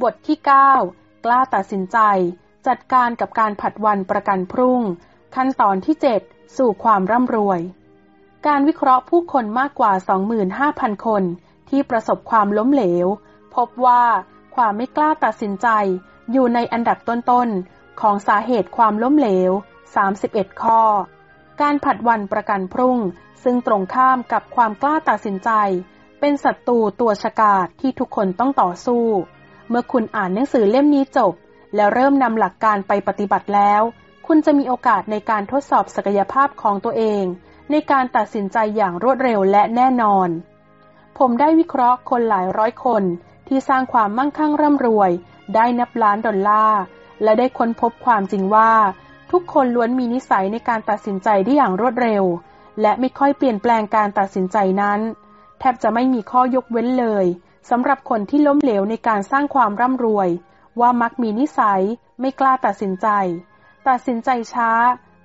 บทที่ 9 กล้าตัดสินใจ จัดการกับการผัดวันประกันพรุ่ง ขั้นตอนที่ 7 สู่ความร่ำรวย การวิเคราะห์ผู้คนมากกว่า 25,000 คนที่ประสบความล้มเหลว พบว่าความไม่กล้าตัดสินใจ อยู่ในอันดับต้นๆ ของสาเหตุความล้มเหลว 31 ข้อ การผัดวันประกันพรุ่ง ซึ่งตรงข้ามกับความกล้าตัดสินใจ เป็นศัตรูตัวฉกาจที่ทุกคนต้องต่อสู้ เมื่อคุณอ่านหนังสือเล่มนี้จบ แล้วเริ่มนำหลักการไปปฏิบัติแล้ว คุณจะมีโอกาสในการทดสอบศักยภาพของตัวเอง ในการตัดสินใจอย่างรวดเร็วและแน่นอน ผมได้วิเคราะห์คนหลายร้อยคนที่สร้างความมั่งคั่งร่ำรวย ได้นับล้านดอลลาร์และได้ค้นพบความจริงว่า ทุกคนล้วนมีนิสัยในการตัดสินใจได้อย่างรวดเร็ว และไม่ค่อยเปลี่ยนแปลงการตัดสินใจนั้น แทบจะไม่มีข้อยกเว้นเลย สำหรับคนที่ล้มเหลวในการสร้างความร่ำรวย ว่ามักมีนิสัย ไม่กล้าตัดสินใจ ตัดสินใจช้า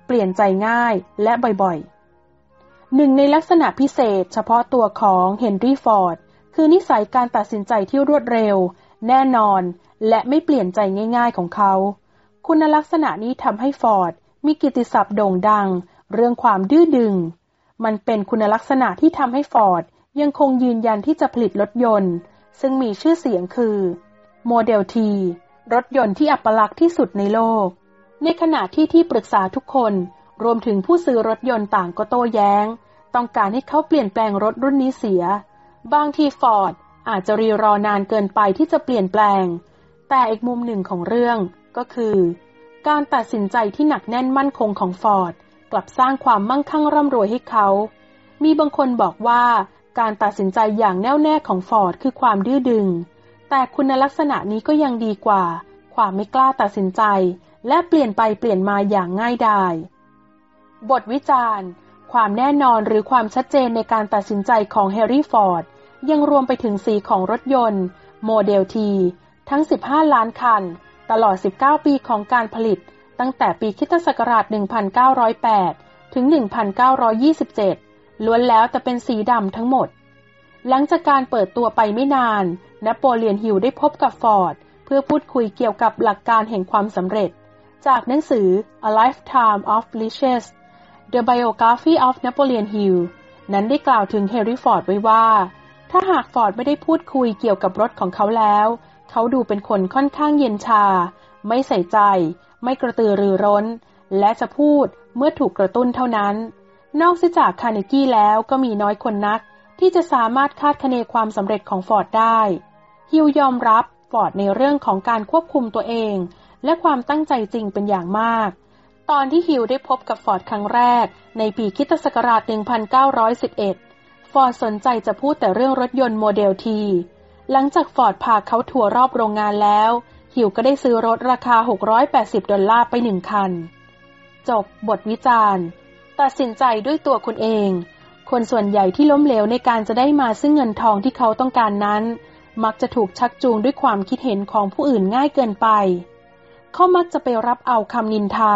เปลี่ยนใจง่ายและบ่อยๆ หนึ่งในลักษณะพิเศษเฉพาะตัวของเฮนรี่ฟอร์ดคือนิสัยการตัดสินใจที่รวดเร็ว แน่นอน และไม่เปลี่ยนใจง่ายๆของเขา คุณลักษณะนี้ทำให้ฟอร์ดมีกิตติศัพท์โด่งดัง เรื่องความดื้อดึง มันเป็นคุณลักษณะที่ทำให้ฟอร์ดยังคงยืนยันที่จะผลิตรถยนต์ ซึ่งมีชื่อเสียงคือ Model T รถยนต์ที่อัปลักษณ์ที่สุดในโลก ในขณะที่ที่ปรึกษาทุกคนรวมถึงผู้ซื้อรถยนต์ต่างก็โต้แย้ง ต้องการให้เขาเปลี่ยนแปลงรถรุ่นนี้เสีย บางทีฟอร์ดอาจจะรีรอนานเกินไปที่จะเปลี่ยนแปลง แต่อีกมุมหนึ่งของเรื่องก็คือ การตัดสินใจที่หนักแน่นมั่นคงของฟอร์ดกลับสร้างความมั่งคั่งร่ำรวยให้เขา มีบางคนบอกว่า การตัดสินใจอย่างแน่วแน่ของฟอร์ดคือความดื้อดึง แต่คุณลักษณะนี้ก็ยังดีกว่า ความไม่กล้าตัดสินใจ และเปลี่ยนไปเปลี่ยนมาอย่างง่ายดาย บทวิจารณ์ ความแน่นอนหรือความชัดเจนในการตัดสินใจของเฮนรี่ฟอร์ดยังรวมไปถึงสีของรถยนต์ โมเดลทีทั้ง 15 ล้านคัน ตลอด 19 ปีของการผลิต ตั้งแต่ปีคิตศักราช 1908 ถึง 1927 ล้วนแล้วแต่เป็นสีดำทั้งหมด หลังจากการเปิดตัวไปไม่นานนโปเลียนฮิลได้พบกับฟอร์ด เพื่อพูดคุยเกี่ยวกับหลักการแห่งความสำเร็จ จากหนังสือ A Lifetime of Riches The Biography of Napoleon Hill นั้นได้กล่าวถึงเฮนรี่ฟอร์ดไว้ว่า ถ้าหากฟอร์ดไม่ได้พูดคุยเกี่ยวกับรถของเขาแล้ว เขาดูเป็นคนค่อนข้างเย็นชา ไม่ใส่ใจ ไม่กระตือรือร้น และจะพูดเมื่อถูกกระตุ้นเท่านั้น นอกจากคาร์เนกี้แล้วก็มีน้อยคนนัก ที่จะสามารถคาดคะเนความสำเร็จของฟอร์ดได้ ฮิลล์ยอมรับฟอร์ดในเรื่องของการควบคุมตัวเอง และความตั้งใจจริงเป็นอย่างมาก ตอนที่ฮิลล์ได้พบกับฟอร์ดครั้งแรก ในปีคริสต์ศักราช 1911 ฟอร์ดสนใจจะพูดแต่เรื่องรถยนต์ Model T หลังจากฟอร์ดพาเขาทัวร์รอบโรงงานแล้ว ฮิลล์ก็ได้ซื้อรถราคา 680 ดอลลาร์ไปหนึ่งคัน จบบทวิจารณ์ ตัดสินใจด้วยตัวคุณเอง คนส่วนใหญ่ที่ล้มเหลวในการจะได้มาซึ่งเงินทองที่เขาต้องการนั้น มักจะถูกชักจูงด้วยความคิดเห็นของผู้อื่นง่ายเกินไป เขามักจะไปรับเอาคำนินทา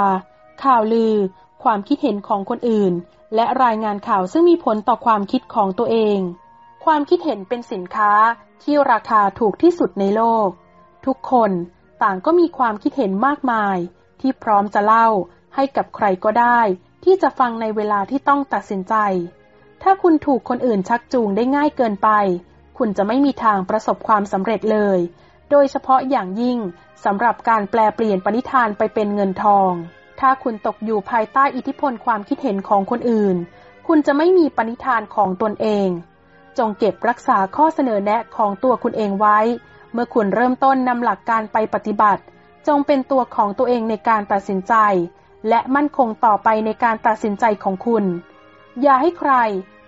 ข่าวลือ ความคิดเห็นของคนอื่น และรายงานข่าวซึ่งมีผลต่อความคิดของตัวเอง ความคิดเห็นเป็นสินค้าที่ราคาถูกที่สุดในโลก ทุกคนต่างก็มีความคิดเห็นมากมาย ที่พร้อมจะเล่าให้กับใครก็ได้ ที่จะฟังในเวลาที่ต้องตัดสินใจ ถ้าคุณถูกคนอื่นชักจูงได้ง่ายเกินไป คุณจะไม่มีทางประสบความสำเร็จเลย โดยเฉพาะอย่างยิ่งสำหรับการแปลเปลี่ยนปณิธานไปเป็นเงินทอง ถ้าคุณตกอยู่ภายใต้อิทธิพลความคิดเห็นของคนอื่น คุณจะไม่มีปณิธานของตนเอง จงเก็บรักษาข้อเสนอแนะของตัวคุณเองไว้ เมื่อคุณเริ่มต้นนำหลักการไปปฏิบัติ จงเป็นตัวของตัวเองในการตัดสินใจ และมั่นคงต่อไปในการตัดสินใจของคุณ อย่าให้ใคร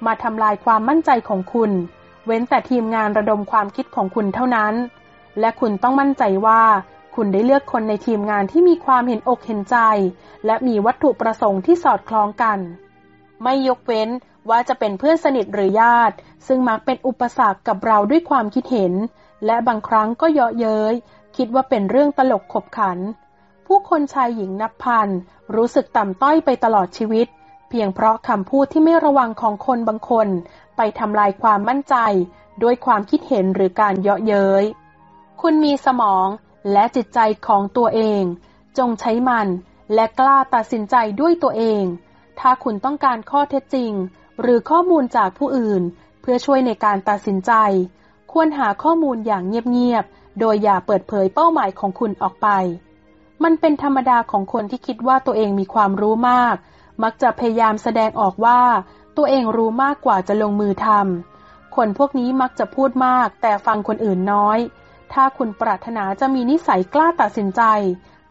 มาทำลายความมั่นใจของคุณ เว้นแต่ทีมงานระดมความคิดของคุณเท่านั้น และคุณต้องมั่นใจว่า คุณได้เลือกคนในทีมงานที่มีความเห็นอกเห็นใจ และมีวัตถุประสงค์ที่สอดคล้องกัน ไม่ยกเว้นว่าจะเป็นเพื่อนสนิทหรือญาติ ซึ่งมักเป็นอุปสรรคกับเราด้วยความคิดเห็น และบางครั้งก็เยาะเย้ยคิดว่าเป็นเรื่องตลกขบขัน ผู้คนชายหญิงนับพันรู้สึกต่ำต้อยไปตลอดชีวิต พียงเพราะคำพูดที่ไม่ระวังของคนบางคน ไปทำลายความมั่นใจ ด้วยความคิดเห็นหรือการเยาะเย้ย คุณมีสมองและจิตใจของตัวเอง จงใช้มันและกล้าตัดสินใจด้วยตัวเอง ถ้าคุณต้องการข้อเท็จจริง หรือข้อมูลจากผู้อื่น เพื่อช่วยในการตัดสินใจ ควรหาข้อมูลอย่างเงียบๆ โดยอย่าเปิดเผยเป้าหมายของคุณออกไป มันเป็นธรรมดาของคนที่คิดว่าตัวเองมีความรู้มาก มักจะพยายามแสดงออกว่า ตัวเองรู้มากกว่าจะลงมือทำคนพวกนี้มักจะพูดมากแต่ฟังคนอื่นน้อย ถ้าคุณปรารถนาจะมีนิสัยกล้าตัดสินใจ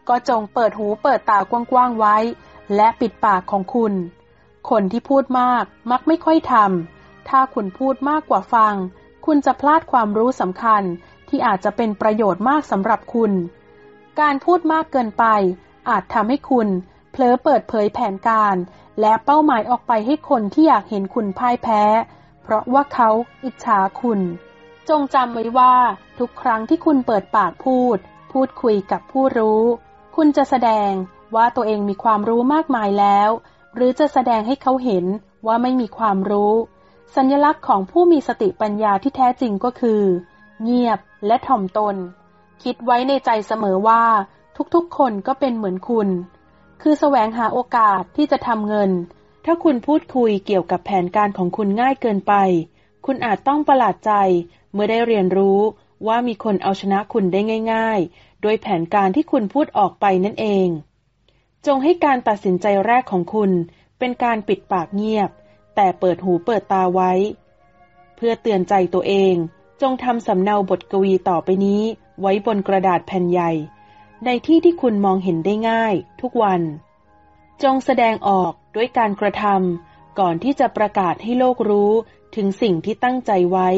ก็จงเปิดหูเปิดตากว้างๆไว้ และปิดปากของคุณ คนที่พูดมากมักไม่ค่อยทำถ้าคุณพูดมากกว่าฟัง คุณจะพลาดความรู้สำคัญที่อาจจะเป็นประโยชน์มากสำหรับคุณ การพูดมากเกินไปอาจทำให้คุณ เผลอเปิดเผยแผนการ และเป้าหมายออกไปให้คนที่อยากเห็นคุณพ่ายแพ้ เพราะว่าเขาอิจฉาคุณ จงจำไว้ว่าทุกครั้งที่คุณเปิดปากพูด พูดคุยกับผู้รู้ คุณจะแสดงว่าตัวเองมีความรู้มากมายแล้ว หรือจะแสดงให้เขาเห็นว่าไม่มีความรู้ สัญลักษณ์ของผู้มีสติปัญญาที่แท้จริงก็คือ เงียบและถ่อมตน คิดไว้ในใจเสมอว่า ทุกๆ คนก็เป็นเหมือนคุณ คือแสวงหาโอกาสที่จะทำเงิน ถ้าคุณพูดคุยเกี่ยวกับแผนการของคุณง่ายเกินไป คุณอาจต้องประหลาดใจเมื่อได้เรียนรู้ว่ามีคนเอาชนะคุณได้ง่ายๆ โดยแผนการที่คุณพูดออกไปนั่นเอง จงให้การตัดสินใจแรกของคุณเป็นการปิดปากเงียบ แต่เปิดหูเปิดตาไว้ เพื่อเตือนใจตัวเอง จงทำสำเนาบทกวีต่อไปนี้ไว้บนกระดาษแผ่นใหญ่ ในที่ที่คุณมองเห็นได้ง่าย ทุกวัน จงแสดงออกด้วยการกระทำก่อนที่จะประกาศให้โลกรู้ถึงสิ่งที่ตั้งใจไว้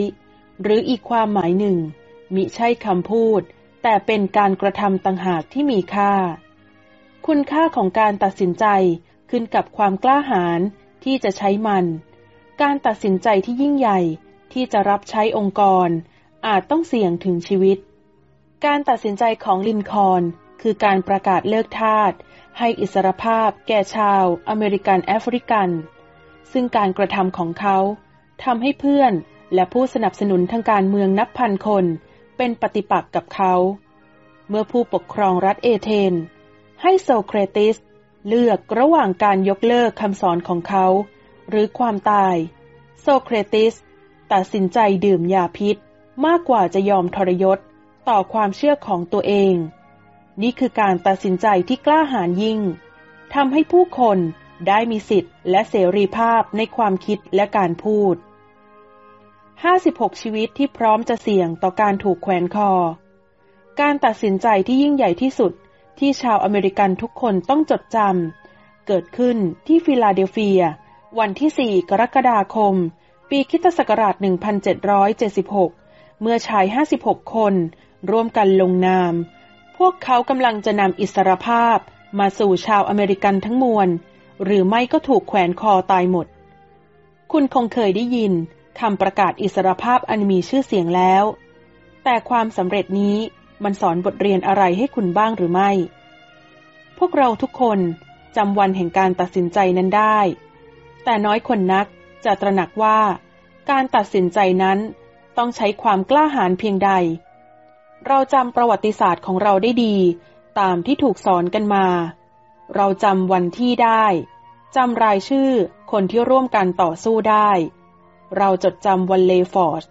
หรืออีกความหมายหนึ่ง มิใช่คำพูด แต่เป็นการกระทำต่างหากที่มีค่า คุณค่าของการตัดสินใจขึ้นกับความกล้าหาญที่จะใช้มัน การตัดสินใจที่ยิ่งใหญ่ที่จะรับใช้องค์กร อาจต้องเสี่ยงถึงชีวิต การตัดสินใจของลินคอนคือการประกาศเลิกทาสให้อิสรภาพแก่ชาวอเมริกันแอฟริกัน ซึ่งการกระทำของเขาทำให้เพื่อนและผู้สนับสนุนทางการเมืองนับพันคน เป็นปฏิปักษ์กับเขา เมื่อผู้ปกครองรัฐเอเธน ให้โซเครติสเลือกระหว่างการยกเลิกคำสอนของเขา หรือความตาย โซเครติสตัดสินใจดื่มยาพิษมากกว่าจะยอมทรยศ ต่อความเชื่อของตัวเอง นี่คือการตัดสินใจที่กล้าหาญยิ่งทำให้ผู้คนได้มีสิทธิ์และเสรีภาพในความคิดและการพูด 56 ชีวิตที่พร้อมจะเสี่ยงต่อการถูกแขวนคอ การตัดสินใจที่ยิ่งใหญ่ที่สุดที่ชาวอเมริกันทุกคนต้องจดจำ เกิดขึ้นที่ฟิลาเดลเฟีย วันที่ 4 กรกฎาคม ปีคริสต์ศักราช 1776 เมื่อชาย 56 คน ร่วมกันลงนาม พวกเขากำลังจะนำอิสรภาพมาสู่ชาวอเมริกันทั้งมวล หรือไม่ก็ถูกแขวนคอตายหมด คุณคงเคยได้ยินคำประกาศอิสรภาพอันมีชื่อเสียงแล้ว แต่ความสำเร็จนี้มันสอนบทเรียนอะไรให้คุณบ้างหรือไม่ พวกเราทุกคนจำวันแห่งการตัดสินใจนั้นได้ แต่น้อยคนนักจะตระหนักว่า การตัดสินใจนั้นต้องใช้ความกล้าหาญเพียงใด เราจำประวัติศาสตร์ของเราได้ดี ตามที่ถูกสอนกันมา เราจำวันที่ได้จำรายชื่อคนที่ร่วมกันต่อสู้ได้ เราจดจำวันเลฟอร์ด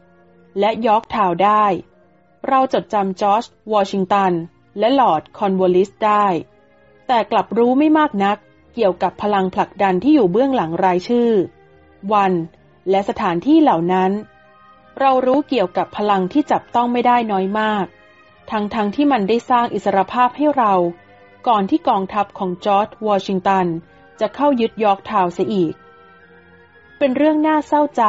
และยอร์กทาวน์ได้ เราจดจำจอร์จวอชิงตัน และลอร์ดคอนวอลิสได้ แต่กลับรู้ไม่มากนักเกี่ยวกับพลังผลักดันที่อยู่เบื้องหลังรายชื่อ วัน และสถานที่เหล่านั้น เรารู้เกี่ยวกับพลังที่จับต้องไม่ได้น้อยมาก ทั้งๆทที่มันได้สร้างอิสรภาพให้เรา ก่อนที่กองทัพของจอร์จวอชิงตัน จะเข้ายึดยอร์กทาวเสียอีก เป็นเรื่องน่าเศร้าใจ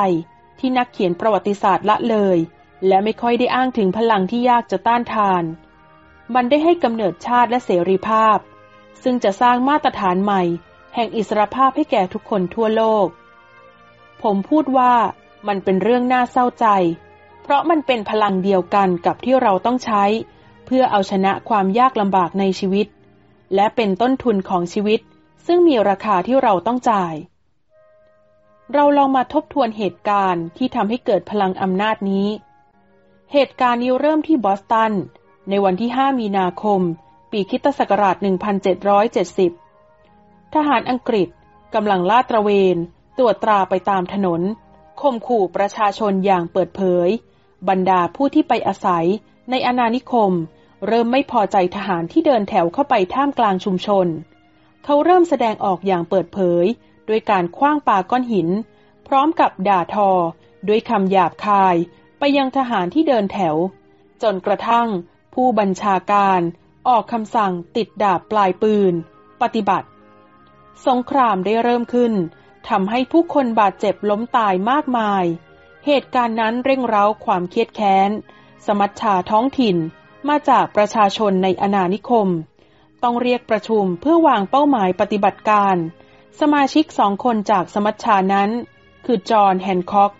ที่นักเขียนประวัติศาสตร์ละเลย และไม่ค่อยได้อ้างถึงพลังที่ยากจะต้านทาน มันได้ให้กำเนิดชาติและเสรีภาพ ซึ่งจะสร้างมาตรฐานใหม่ แห่งอิสรภาพให้แก่ทุกคนทั่วโลก ผมพูดว่า มันเป็นเรื่องน่าเศร้าใจ เพราะมันเป็นพลังเดียวกันกับที่เราต้องใช้ เพื่อเอาชนะความยากลำบากในชีวิต และเป็นต้นทุนของชีวิต ซึ่งมีราคาที่เราต้องจ่าย เราลองมาทบทวนเหตุการณ์ที่ทำให้เกิดพลังอำนาจนี้ เหตุการณ์นี้เริ่มที่บอสตัน ในวันที่ 5 มีนาคม ปีคิตศักราช 1770 ทหารอังกฤษกำลังลาดตระเวนตรวจตราไปตามถนน ข่มขู่ประชาชนอย่างเปิดเผย บรรดาผู้ที่ไปอาศัยในอาณานิคม เริ่มไม่พอใจทหารที่เดินแถวเข้าไปท่ามกลางชุมชน เขาเริ่มแสดงออกอย่างเปิดเผยด้วยการคว้างปาก้อนหิน พร้อมกับด่าทอ ด้วยคำหยาบคาย ไปยังทหารที่เดินแถว จนกระทั่ง ผู้บัญชาการออกคำสั่งติดดาบปลายปืน ปฏิบัติ สงครามได้เริ่มขึ้น ทำให้ผู้คนบาดเจ็บล้มตายมากมาย เหตุการณ์นั้นเร่งเร้าความเครียดแค้น สมัชชาท้องถิ่นมาจากประชาชนในอาณานิคม ต้องเรียกประชุมเพื่อวางเป้าหมายปฏิบัติการ สมาชิกสองคนจากสมัชชานั้น คือจอห์นแฮนค็อก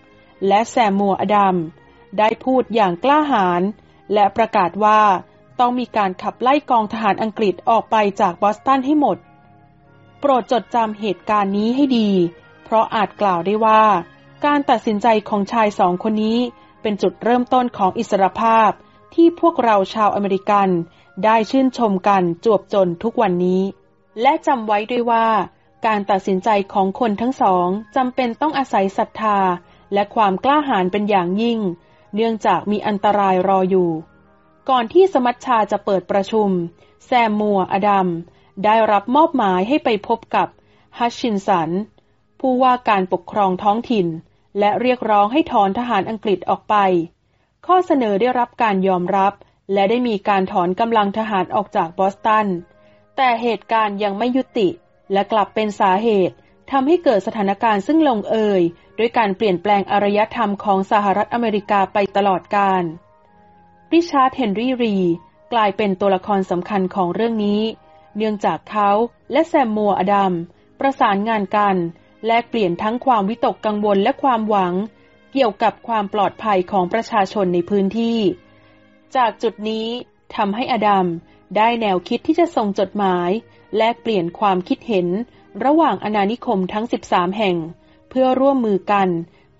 และแซมมัวอดัม ได้พูดอย่างกล้าหาญและประกาศว่าต้องมีการขับไล่กองทหารอังกฤษออกไปจากบอสตันให้หมด โปรดจดจำเหตุการณ์นี้ให้ดี เพราะอาจกล่าวได้ว่า การตัดสินใจของชายสองคนนี้ เป็นจุดเริ่มต้นของอิสรภาพที่พวกเราชาวอเมริกัน ได้ชื่นชมกันจวบจนทุกวันนี้ และจำไว้ด้วยว่า การตัดสินใจของคนทั้งสองจำเป็นต้องอาศัยศรัทธา และความกล้าหาญเป็นอย่างยิ่ง เนื่องจากมีอันตรายรออยู่ ก่อนที่สมัชชาจะเปิดประชุม แซมมัวอดัม ได้รับมอบหมายให้ไปพบกับฮัชชินสัน ผู้ว่าการปกครองท้องถิ่น และเรียกร้องให้ถอนทหารอังกฤษออกไป ข้อเสนอได้รับการยอมรับ และได้มีการถอนกำลังทหารออกจากบอสตัน แต่เหตุการณ์ยังไม่ยุติ และกลับเป็นสาเหตุทำให้เกิดสถานการณ์ซึ่งลงเอยด้วยการเปลี่ยนแปลงอารยธรรมของสหรัฐอเมริกาไปตลอดกาลริชาร์ดเฮนรี่รี กลายเป็นตัวละครสำคัญของเรื่องนี้ เนื่องจากเขาและแซมมัวอดัมประสานงานกัน แลกเปลี่ยนทั้งความวิตกกังวลและความหวัง เกี่ยวกับความปลอดภัยของประชาชนในพื้นที่ จากจุดนี้ทำให้อดัมได้แนวคิดที่จะส่งจดหมาย แลกเปลี่ยนความคิดเห็น ระหว่างอาณานิคมทั้ง 13 แห่ง เพื่อร่วมมือกัน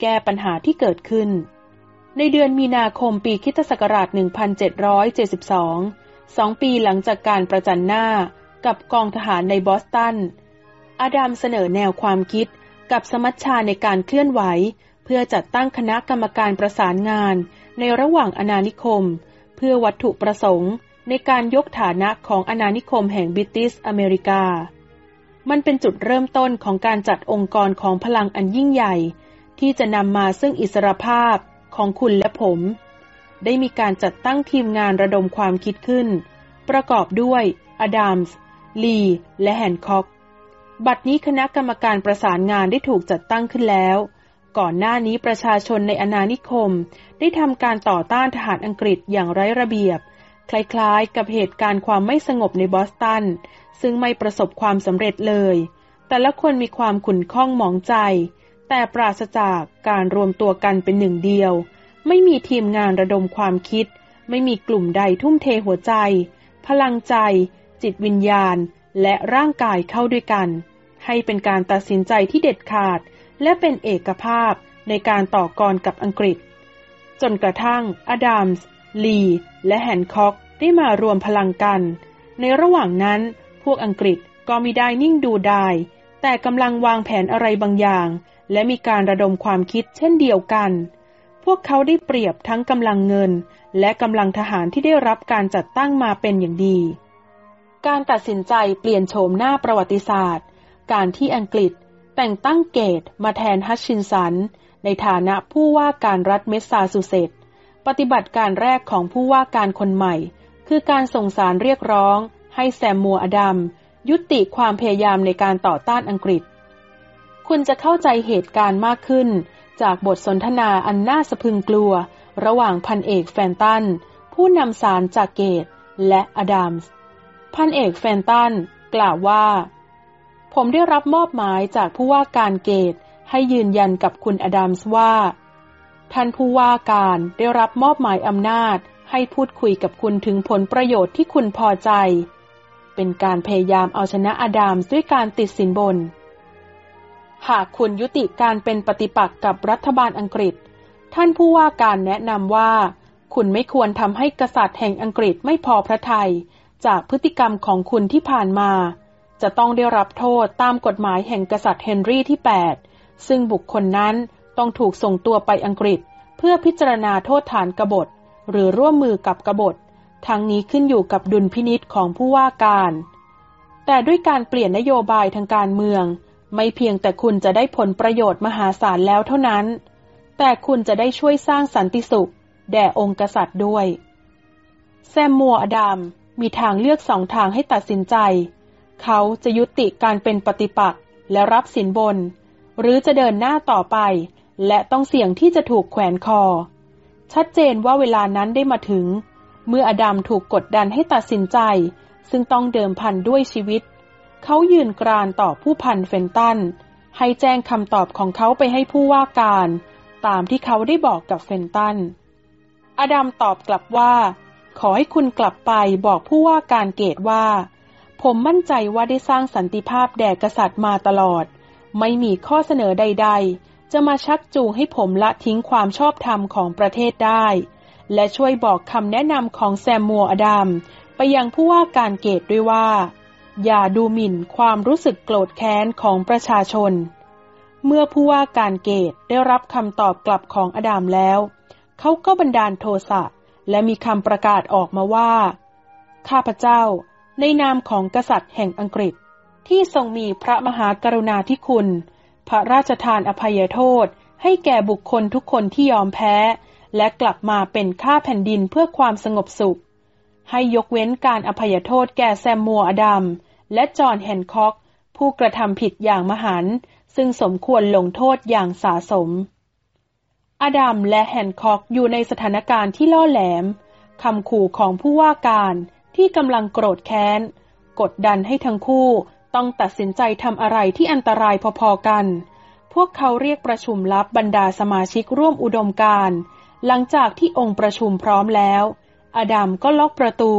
แก้ปัญหาที่เกิดขึ้น ในเดือนมีนาคมปีคิตศักราช 1772 สองปีหลังจากการประจันหน้า กับกองทหารในบอสตันอดัมเสนอแนวความคิดกับสมัชชาในการเคลื่อนไหว เพื่อจัดตั้งคณะกรรมการประสานงาน ในระหว่างอาณานิคม เพื่อวัตถุประสงค์ ในการยกฐานะของอาณานิคมแห่งบิติชอเมริกา มันเป็นจุดเริ่มต้นของการจัดองค์กรของพลังอันยิ่งใหญ่ ที่จะนำมาซึ่งอิสรภาพของคุณและผม ได้มีการจัดตั้งทีมงานระดมความคิดขึ้น ประกอบด้วยอดัมส์ ลีและแฮนคอก บัดนี้คณะกรรมการประสานงานได้ถูกจัดตั้งขึ้นแล้ว ก่อนหน้านี้ประชาชนในอาณานิคม ได้ทำการต่อต้านทหารอังกฤษอย่างไร้ระเบียบ คล้ายๆ กับเหตุการณ์ความไม่สงบในบอสตัน ซึ่งไม่ประสบความสำเร็จเลย แต่ละคนมีความขุ่นข้องหมองใจ แต่ปราศจากการรวมตัวกันเป็นหนึ่งเดียว ไม่มีทีมงานระดมความคิด ไม่มีกลุ่มใดทุ่มเทหัวใจ พลังใจ จิตวิญญาณ และร่างกายเข้าด้วยกัน ให้เป็นการตัดสินใจที่เด็ดขาด และเป็นเอกภาพในการต่อกรกับอังกฤษ จนกระทั่งอดัมส์ ลี และแฮนค็อกได้มารวมพลังกัน ในระหว่างนั้นพวกอังกฤษก็มีได้นิ่งดูได้แต่กำลังวางแผนอะไรบางอย่าง และมีการระดมความคิดเช่นเดียวกัน พวกเขาได้เปรียบทั้งกำลังเงิน และกำลังทหารที่ได้รับการจัดตั้งมาเป็นอย่างดี การตัดสินใจเปลี่ยนโฉมหน้าประวัติศาสตร์ การที่อังกฤษแต่งตั้งเกตมาแทนฮัชชินสัน ในฐานะผู้ว่าการรัฐเมสซาชูเซตส์ปฏิบัติการแรกของผู้ว่าการคนใหม่ คือการส่งสารเรียกร้อง ให้แซมมัวอดัมยุติความพยายามในการต่อต้านอังกฤษ คุณจะเข้าใจเหตุการณ์มากขึ้น จากบทสนทนาอันน่าสะพึงกลัว ระหว่างพันเอกแฟนตัน ผู้นำสารจากเกตและอดัมส์ พันเอกแฟนตันกล่าวว่า ผมได้รับมอบหมายจากผู้ว่าการเกตให้ยืนยันกับคุณอดัมส์ว่า ท่านผู้ว่าการได้รับมอบหมายอำนาจให้พูดคุยกับคุณถึงผลประโยชน์ที่คุณพอใจ เป็นการพยายามเอาชนะอดัมส์ด้วยการติดสินบน หากคุณยุติการเป็นปฏิปักษ์กับรัฐบาลอังกฤษ ท่านผู้ว่าการแนะนำว่า คุณไม่ควรทำให้กษัตริย์แห่งอังกฤษไม่พอพระทยัย จากพฤติกรรมของคุณที่ผ่านมา จะต้องได้รับโทษตามกฎหมายแห่งกษัตริย์เฮนรี่ที่ 8 ซึ่งบุคคลนั้นต้องถูกส่งตัวไปอังกฤษ เพื่อพิจารณาโทษฐานกบฏ หรือร่วมมือกับกบฏ ทั้งนี้ขึ้นอยู่กับดุลพินิษของผู้ว่าการ แต่ด้วยการเปลี่ยนนโยบายทางการเมือง ไม่เพียงแต่คุณจะได้ผลประโยชน์มหาศาลแล้วเท่านั้น แต่คุณจะได้ช่วยสร้างสันติสุข แด่องค์กษัตริย์ด้วย แซมมัวอดัม มีทางเลือกสองทางให้ตัดสินใจ เขาจะยุติการเป็นปฏิปักษ์และรับสินบน หรือจะเดินหน้าต่อไป และต้องเสี่ยงที่จะถูกแขวนคอ ชัดเจนว่าเวลานั้นได้มาถึง เมื่ออดัมถูกกดดันให้ตัดสินใจ ซึ่งต้องเดิมพันด้วยชีวิต เขายืนกรานต่อผู้พันเฟนตัน ให้แจ้งคำตอบของเขาไปให้ผู้ว่าการ ตามที่เขาได้บอกกับเฟนตัน อดัมตอบกลับว่า ขอให้คุณกลับไปบอกผู้ว่าการเกตว่า ผมมั่นใจว่าได้สร้างสันติภาพแด่กษัตริย์มาตลอด ไม่มีข้อเสนอใด ๆ จะมาชักจูงให้ผมละทิ้งความชอบธรรมของประเทศได้ และช่วยบอกคำแนะนำของแซมมัวอดัมไปยังผู้ว่าการเกตด้วยว่า อย่าดูหมิ่นความรู้สึกโกรธแค้นของประชาชน เมื่อผู้ว่าการเกตได้รับคำตอบกลับของอดัมแล้ว เขาก็บันดาลโทสะ และมีคำประกาศออกมาว่า ข้าพเจ้าในนามของกษัตริย์แห่งอังกฤษ ที่ทรงมีพระมหากรุณาธิคุณ พระราชทานอภัยโทษ ให้แก่บุคคลทุกคนที่ยอมแพ้ และกลับมาเป็นข้าแผ่นดินเพื่อความสงบสุข ให้ยกเว้นการอภัยโทษแก่แซมมัวอดัมและจอห์นแฮนคอก ผู้กระทำผิดอย่างมหันซึ่งสมควรลงโทษอย่างสาสม อดัมและแฮนคอกอยู่ในสถานการณ์ที่ล่อแหลมคำขู่ของผู้ว่าการที่กำลังโกรธแค้น กดดันให้ทั้งคู่ต้องตัดสินใจทำอะไรที่อันตรายพอๆกัน พวกเขาเรียกประชุมลับบรรดาสมาชิกร่วมอุดมการหลังจากที่องค์ประชุมพร้อมแล้ว อดัมก็ล็อกประตู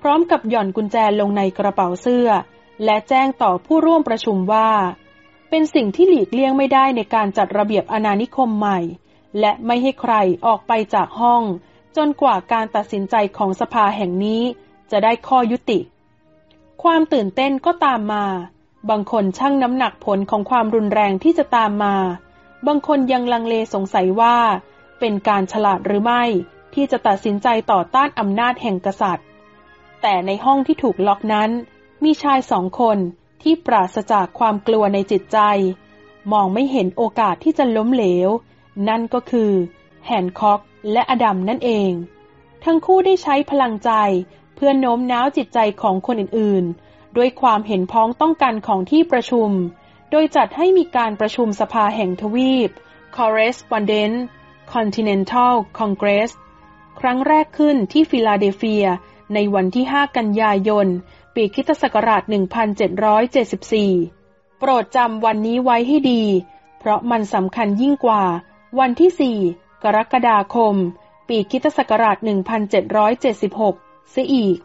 พร้อมกับหย่อนกุญแจลงในกระเป๋าเสื้อ และแจ้งต่อผู้ร่วมประชุมว่า เป็นสิ่งที่หลีกเลี่ยงไม่ได้ในการจัดระเบียบอาณานิคมใหม่ และไม่ให้ใครออกไปจากห้อง จนกว่าการตัดสินใจของสภาแห่งนี้จะได้ข้อยุติ ความตื่นเต้นก็ตามมา บางคนชั่งน้ำหนักผลของความรุนแรงที่จะตามมา บางคนยังลังเลสงสัยว่า เป็นการฉลาดหรือไม่ ที่จะตัดสินใจต่อต้านอำนาจแห่งกษัตริย์ แต่ในห้องที่ถูกล็อกนั้น มีชายสองคนที่ปราศจากความกลัวในจิตใจ มองไม่เห็นโอกาสที่จะล้มเหลว นั่นก็คือแฮนคอกและอดัมนั่นเอง ทั้งคู่ได้ใช้พลังใจเพื่อโน้มน้าวจิตใจของคนอื่นๆ ด้วยความเห็นพ้องต้องกันของที่ประชุม โดยจัดให้มีการประชุมสภาแห่งทวีป Correspondent Continental Congress ครั้งแรกขึ้นที่ฟิลาเดลเฟีย ในวันที่ 5 กันยายน ปีคิศักราช 1774 โปรดจำวันนี้ไว้ให้ดี เพราะมันสำคัญยิ่งกว่า วันที่ 4 กรกฎาคม ปีคิตศักราช 1776 เสียอีก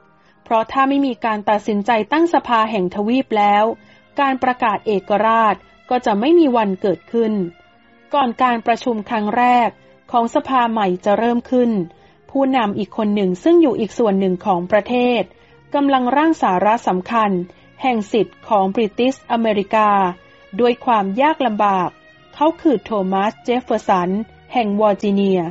เพราะถ้าไม่มีการตัดสินใจตั้งสภาแห่งทวีปแล้ว การประกาศเอกราชก็จะไม่มีวันเกิดขึ้น ก่อนการประชุมครั้งแรกของสภาใหม่จะเริ่มขึ้น ผู้นำอีกคนหนึ่งซึ่งอยู่อีกส่วนหนึ่งของประเทศกำลังร่างสาระสำคัญ แห่งสิทธิ์ของบริติชอเมริกา ด้วยความยากลำบาก เขาคือโทมัส เจฟเฟอร์สัน แห่งเวอร์จิเนีย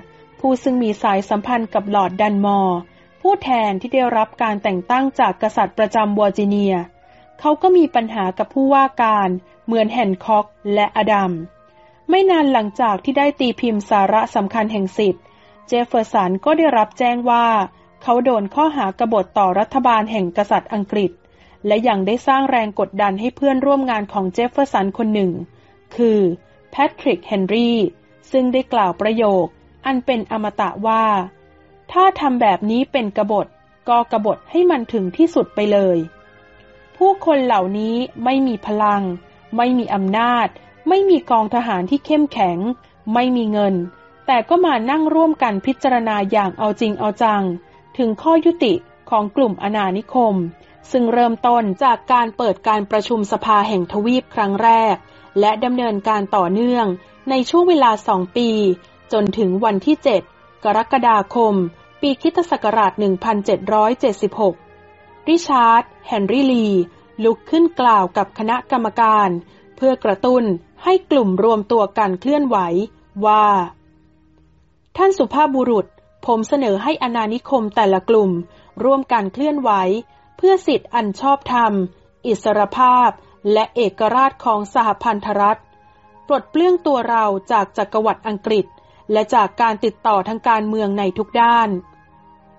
ผู้ซึ่งมีสายสัมพันธ์กับลอร์ดดันมอร์ ผู้แทนที่ได้รับการแต่งตั้งจากกษัตริย์ประจำเวอร์จิเนีย เขาก็มีปัญหากับผู้ว่าการเหมือนแฮนคอกและอดัม ไม่นานหลังจากที่ได้ตีพิมพ์สาระสำคัญแห่งสิทธิ์ เจฟเฟอร์สันก็ได้รับแจ้งว่า เขาโดนข้อหากบฏต่อรัฐบาลแห่งกษัตริย์อังกฤษ และยังได้สร้างแรงกดดันให้เพื่อนร่วมงานของเจฟเฟอร์สันคนหนึ่ง คือ แพทริกเฮนรี่ ซึ่งได้กล่าวประโยค อันเป็นอมตะว่า ถ้าทำแบบนี้เป็นกบฏก็กบฏให้มันถึงที่สุดไปเลย ผู้คนเหล่านี้ไม่มีพลัง ไม่มีอำนาจ ไม่มีกองทหารที่เข้มแข็ง ไม่มีเงิน แต่ก็มานั่งร่วมกันพิจารณาอย่างเอาจริงเอาจัง ถึงข้อยุติของกลุ่มอาณานิคม ซึ่งเริ่มต้นจากการเปิดการประชุมสภาแห่งทวีปครั้งแรก และดำเนินการต่อเนื่องในช่วงเวลาสองปี จนถึงวันที่ 7 กรกฎาคม ปีคริสต์ศักราช 1776 ริชาร์ด เฮนรี่ลี ลุกขึ้นกล่าวกับคณะกรรมการ เพื่อกระตุ้นให้กลุ่มรวมตัวกันเคลื่อนไหวว่า ท่านสุภาพบุรุษ ผมเสนอให้อนานิคมแต่ละกลุ่ม ร่วมกันเคลื่อนไหว เพื่อสิทธิอันชอบธรรม อิสรภาพ และเอกราชของสหพันธรัฐปลดเปลื้องตัวเราจากจักรวรรดิอังกฤษ และจากการติดต่อทางการเมืองในทุกด้าน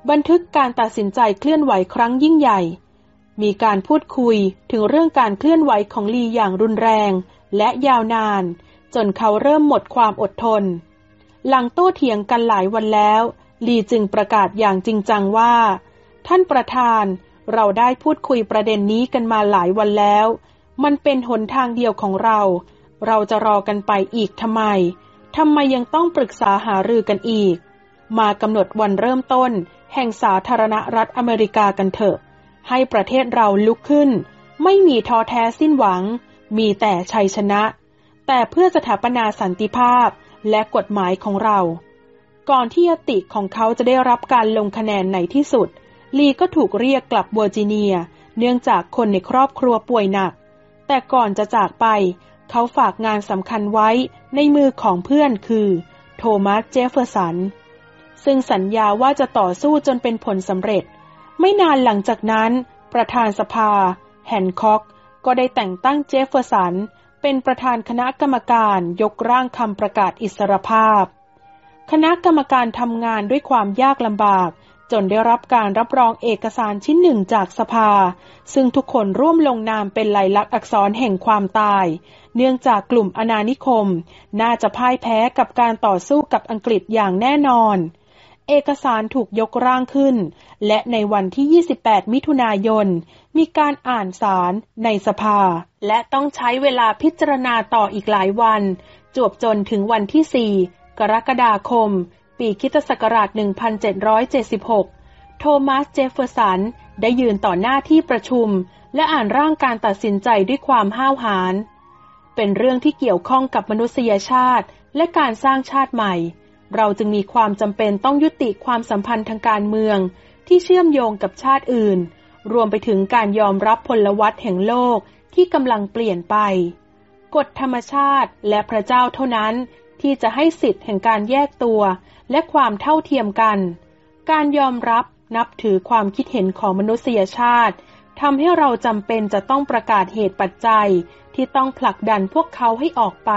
บันทึกการตัดสินใจเคลื่อนไหวครั้งยิ่งใหญ่ มีการพูดคุยถึงเรื่องการเคลื่อนไหวของลีอย่างรุนแรงและยาวนาน จนเขาเริ่มหมดความอดทน หลังโต้เถียงกันหลายวันแล้ว ลีจึงประกาศอย่างจริงจังว่า ท่านประธานเราได้พูดคุยประเด็นนี้กันมาหลายวันแล้ว มันเป็นหนทางเดียวของเรา เราจะรอกันไปอีกทำไม ทำไมยังต้องปรึกษาหารือกันอีก มากำหนดวันเริ่มต้น แห่งสาธารณรัฐอเมริกากันเถอะ ให้ประเทศเราลุกขึ้น ไม่มีท้อแท้สิ้นหวัง มีแต่ชัยชนะ แต่เพื่อสถาปนาสันติภาพและกฎหมายของเรา ก่อนที่ยติของเขาจะได้รับการลงคะแนนในที่สุด ลีก็ถูกเรียกกลับเวอร์จิเนีย เนื่องจากคนในครอบครัวป่วยหนัก แต่ก่อนจะจากไป เขาฝากงานสำคัญไว้ในมือของเพื่อนคือ โทมัสเจฟเฟอร์สัน ซึ่งสัญญาว่าจะต่อสู้จนเป็นผลสำเร็จ ไม่นานหลังจากนั้น ประธานสภา แฮนค็อกก็ได้แต่งตั้งเจฟเฟอร์สัน เป็นประธานคณะกรรมการยกร่างคำประกาศอิสรภาพ คณะกรรมการทำงานด้วยความยากลำบาก จนได้รับการรับรองเอกสารชิ้นหนึ่งจากสภา ซึ่งทุกคนร่วมลงนามเป็นลายลักษณ์อักษรแห่งความตาย เนื่องจากกลุ่มอาณานิคม น่าจะพ่ายแพ้กับการต่อสู้กับอังกฤษอย่างแน่นอน เอกสารถูกยกร่างขึ้น และในวันที่ 28 มิถุนายน มีการอ่านสารในสภา และต้องใช้เวลาพิจารณาต่ออีกหลายวัน จวบจนถึงวันที่ 4 กรกฎาคม ปีคริสต์ศักราช 1776 โทมัส เจฟเฟอร์สัน ได้ยืนต่อหน้าที่ประชุม และอ่านร่างการตัดสินใจด้วยความห้าวหาญ เป็นเรื่องที่เกี่ยวข้องกับมนุษยชาติและการสร้างชาติใหม่ เราจึงมีความจำเป็นต้องยุติความสัมพันธ์ทางการเมือง ที่เชื่อมโยงกับชาติอื่น รวมไปถึงการยอมรับพลวัตแห่งโลกที่กำลังเปลี่ยนไป กฎธรรมชาติและพระเจ้าเท่านั้นที่จะให้สิทธิ์แห่งการแยกตัว และความเท่าเทียมกัน การยอมรับนับถือความคิดเห็นของมนุษยชาติทำให้เราจำเป็นจะต้องประกาศเหตุปัจจัยที่ต้องผลักดันพวกเขาให้ออกไป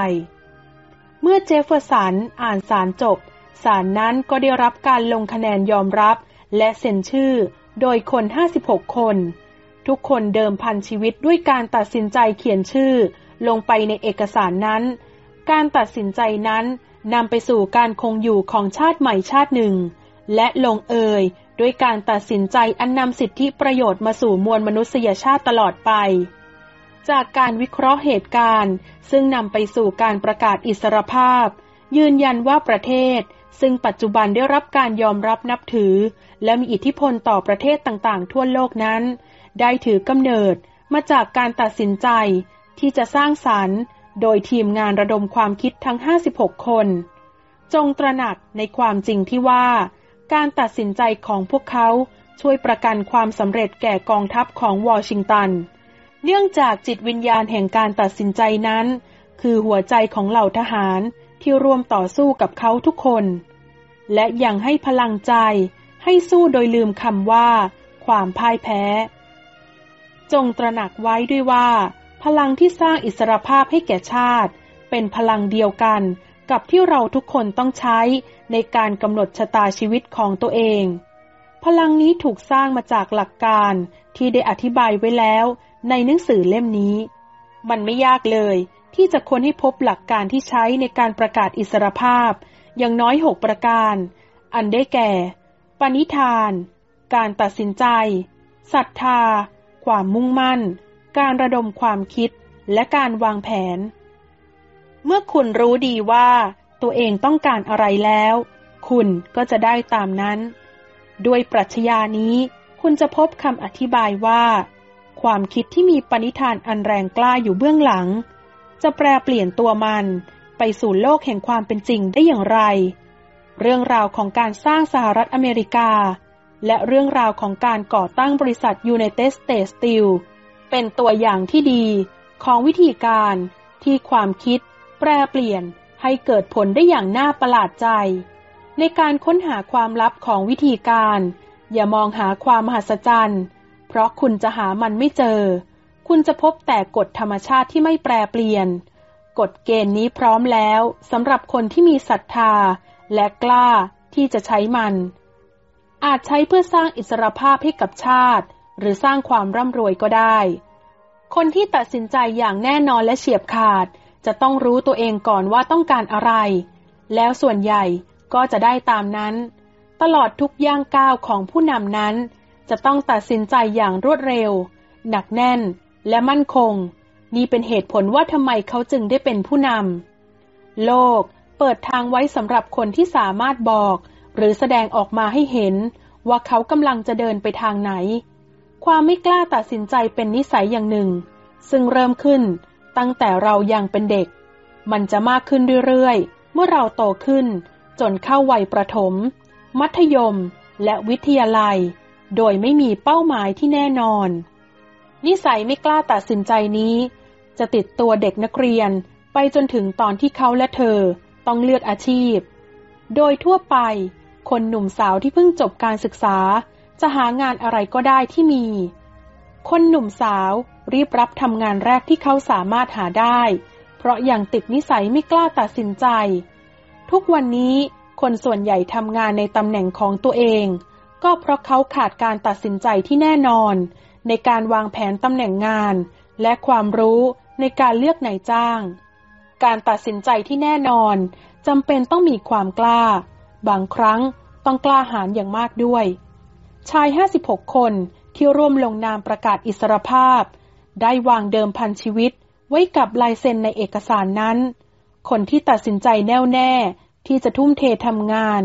เมื่อเจฟเฟอร์สันอ่านสารจบ สารนั้นก็ได้รับการลงคะแนนยอมรับ และเซ็นชื่อโดยคน 56 คน ทุกคนเดิมพันชีวิตด้วยการตัดสินใจเขียนชื่อ ลงไปในเอกสารนั้น การตัดสินใจนั้น นำไปสู่การคงอยู่ของชาติใหม่ชาติหนึ่ง และลงเอยด้วยการตัดสินใจอันนำสิทธิประโยชน์มาสู่มวลมนุษยชาติตลอดไป จากการวิเคราะห์เหตุการณ์ ซึ่งนำไปสู่การประกาศอิสรภาพ ยืนยันว่าประเทศ ซึ่งปัจจุบันได้รับการยอมรับนับถือ และมีอิทธิพลต่อประเทศต่างๆ ทั่วโลกนั้น ได้ถือกำเนิดมาจากการตัดสินใจที่จะสร้างสรรค์ โดยทีมงานระดมความคิดทั้ง 56 คน จงตระหนักในความจริงที่ว่า การตัดสินใจของพวกเขาช่วยประกันความสำเร็จแก่กองทัพของวอชิงตัน เนื่องจากจิตวิญญาณแห่งการตัดสินใจนั้น คือหัวใจของเหล่าทหารที่ร่วมต่อสู้กับเขาทุกคน และยังให้พลังใจให้สู้โดยลืมคำว่า ความพ่ายแพ้ จงตระหนักไว้ด้วยว่า พลังที่สร้างอิสรภาพให้แก่ชาติ เป็นพลังเดียวกันกับที่เราทุกคนต้องใช้ในการกำหนดชะตาชีวิตของตัวเอง พลังนี้ถูกสร้างมาจากหลักการที่ได้อธิบายไว้แล้วในหนังสือเล่มนี้ มันไม่ยากเลยที่จะค้นให้พบหลักการที่ใช้ในการประกาศอิสรภาพ อย่างน้อยหกประการ อันได้แก่ ปณิธาน การตัดสินใจ ศรัทธา ความมุ่งมั่น การระดมความคิดและการวางแผน เมื่อคุณรู้ดีว่าตัวเองต้องการอะไรแล้ว คุณก็จะได้ตามนั้น ด้วยปรัชญานี้คุณจะพบคำอธิบายว่า ความคิดที่มีปณิธานอันแรงกล้าอยู่เบื้องหลัง จะแปลเปลี่ยนตัวมันไปสู่โลกแห่งความเป็นจริงได้อย่างไร เรื่องราวของการสร้างสหรัฐอเมริกา และเรื่องราวของการก่อตั้งบริษัท United States Steel เป็นตัวอย่างที่ดีของวิธีการที่ความคิดแปรเปลี่ยนให้เกิดผลได้อย่างน่าประหลาดใจ ในการค้นหาความลับของวิธีการ อย่ามองหาความมหัศจรรย์ เพราะคุณจะหามันไม่เจอ คุณจะพบแต่กฎธรรมชาติที่ไม่แปรเปลี่ยน กฎเกณฑ์นี้พร้อมแล้วสำหรับคนที่มีศรัทธาและกล้าที่จะใช้มัน อาจใช้เพื่อสร้างอิสรภาพให้กับชาติ หรือสร้างความร่ำรวยก็ได้ คนที่ตัดสินใจอย่างแน่นอนและเฉียบขาด จะต้องรู้ตัวเองก่อนว่าต้องการอะไร แล้วส่วนใหญ่ก็จะได้ตามนั้น ตลอดทุกย่างก้าวของผู้นำนั้น จะต้องตัดสินใจอย่างรวดเร็ว หนักแน่นและมั่นคง นี่เป็นเหตุผลว่าทำไมเขาจึงได้เป็นผู้นำโลกเปิดทางไว้สำหรับคนที่สามารถบอก หรือแสดงออกมาให้เห็นว่าเขากำลังจะเดินไปทางไหน ความไม่กล้าตัดสินใจเป็นนิสัยอย่างหนึ่ง ซึ่งเริ่มขึ้นตั้งแต่เรายังเป็นเด็ก มันจะมากขึ้นเรื่อยๆ เมื่อเราโตขึ้น จนเข้าวัยประถม มัธยม และวิทยาลัย โดยไม่มีเป้าหมายที่แน่นอน นิสัยไม่กล้าตัดสินใจนี้ จะติดตัวเด็กนักเรียนไปจนถึงตอนที่เขาและเธอต้องเลือกอาชีพ โดยทั่วไป คนหนุ่มสาวที่เพิ่งจบการศึกษา จะหางานอะไรก็ได้ที่มี คนหนุ่มสาวรีบรับทำงานแรกที่เขาสามารถหาได้ เพราะยังติดนิสัยไม่กล้าตัดสินใจ ทุกวันนี้คนส่วนใหญ่ทำงานในตำแหน่งของตัวเอง ก็เพราะเขาขาดการตัดสินใจที่แน่นอน ในการวางแผนตำแหน่งงาน และความรู้ในการเลือกนายจ้าง การตัดสินใจที่แน่นอนจำเป็นต้องมีความกล้า บางครั้งต้องกล้าหาญอย่างมากด้วย ชาย 56 คนที่ร่วมลงนามประกาศอิสรภาพ ได้วางเดิมพันชีวิตไว้กับลายเซ็นในเอกสารนั้น คนที่ตัดสินใจแน่วแน่ที่จะทุ่มเททำงาน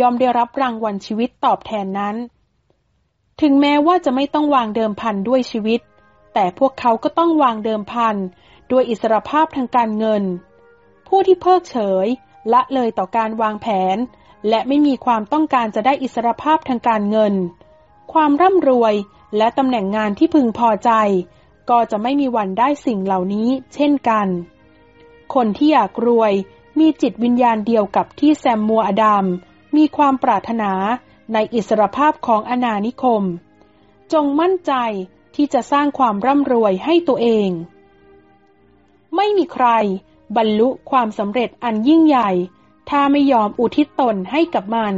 ยอมได้รับรางวัลชีวิตตอบแทนนั้น ถึงแม้ว่าจะไม่ต้องวางเดิมพันด้วยชีวิต แต่พวกเขาก็ต้องวางเดิมพันด้วยอิสรภาพทางการเงิน ผู้ที่เพิกเฉยละเลยต่อการวางแผน และไม่มีความต้องการจะได้อิสรภาพทางการเงิน ความร่ำรวยและตำแหน่งงานที่พึงพอใจ ก็จะไม่มีวันได้สิ่งเหล่านี้เช่นกัน คนที่อยากรวยมีจิตวิญญาณเดียวกับที่แซมมัวอดัมมีความปรารถนาในอิสรภาพของอนานิคม จงมั่นใจที่จะสร้างความร่ำรวยให้ตัวเอง ไม่มีใครบรรลุความสำเร็จอันยิ่งใหญ่ ถ้าไม่ยอมอุทิศตนให้กับมัน